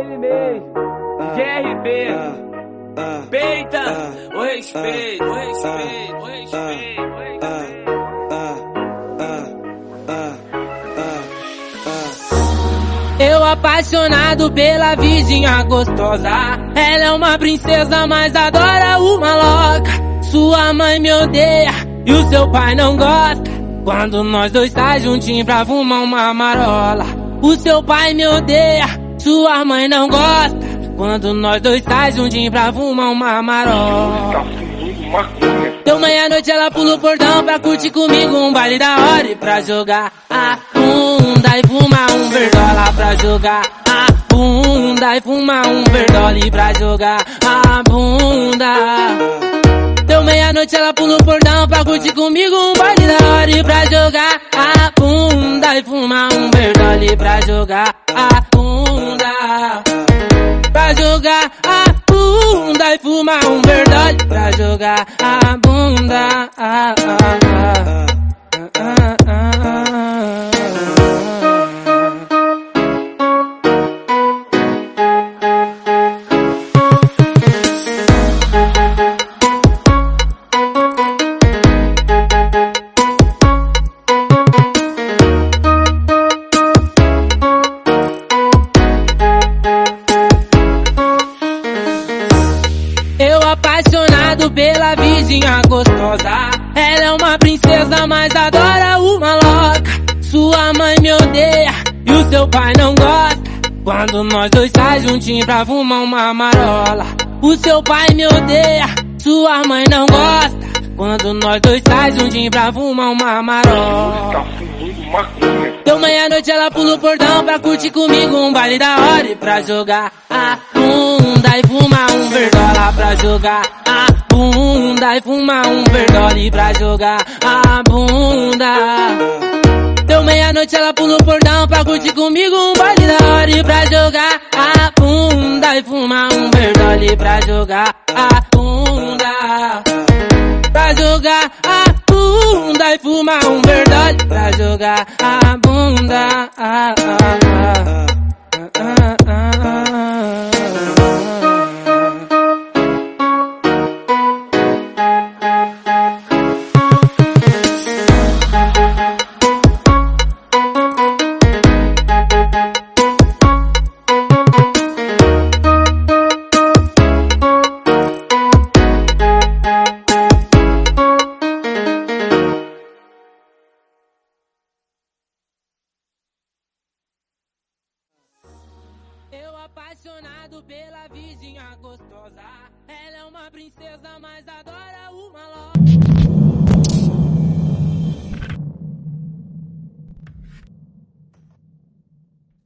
ele mesmo, GRB. Peita, o respeito, o respeito, o respeito, o respeito. Eu apaixonado pela vizinha gostosa. Ela é uma princesa, mas adora uma louca. Sua mãe me odeia e o seu pai não gosta. Quando nós dois tá juntinhos pra fumar uma marola. O seu pai me odeia, sua mãe não gosta. Quando nós dois tá juntinhos pra fumar uma marola. Deu meia-noite, ela pula o portão pra curtir comigo um baile da hora e pra jogar a bunda e fumar um verdola pra jogar a bunda e fumar um verdole pra jogar a bunda. Deu meia-noite, ela pula o portão pra curtir comigo um baile da hora e pra jogar a bunda e fumar um verdole pra jogar a bunda. Jogar a bunda e fumar um verdole pra jogar a bunda. Ah, ah, ah. Apaixonado pela vizinha gostosa. Ela é uma princesa, mas adora uma louca. Sua mãe me odeia e o seu pai não gosta. Quando nós dois tá juntinhos pra fumar uma marola. O seu pai me odeia, sua mãe não gosta. Quando nós dois tá juntinhos pra fumar uma marola. Deu meia-noite, ela pula o portão pra curtir comigo um baile da hora e pra jogar a bunda e fumar um verdola pra jogar a bunda e fumar um verdole pra jogar a bunda. Deu meia-noite, ela pula o portão pra curtir comigo um baile da hora e pra jogar a bunda e fumar um verdole pra jogar a bunda. Pra jogar a bunda e fumar um verdade pra jogar a bunda. Ah, ah, ah. Ah, apaixonado pela vizinha gostosa. Ela é uma princesa, mas adora uma loja.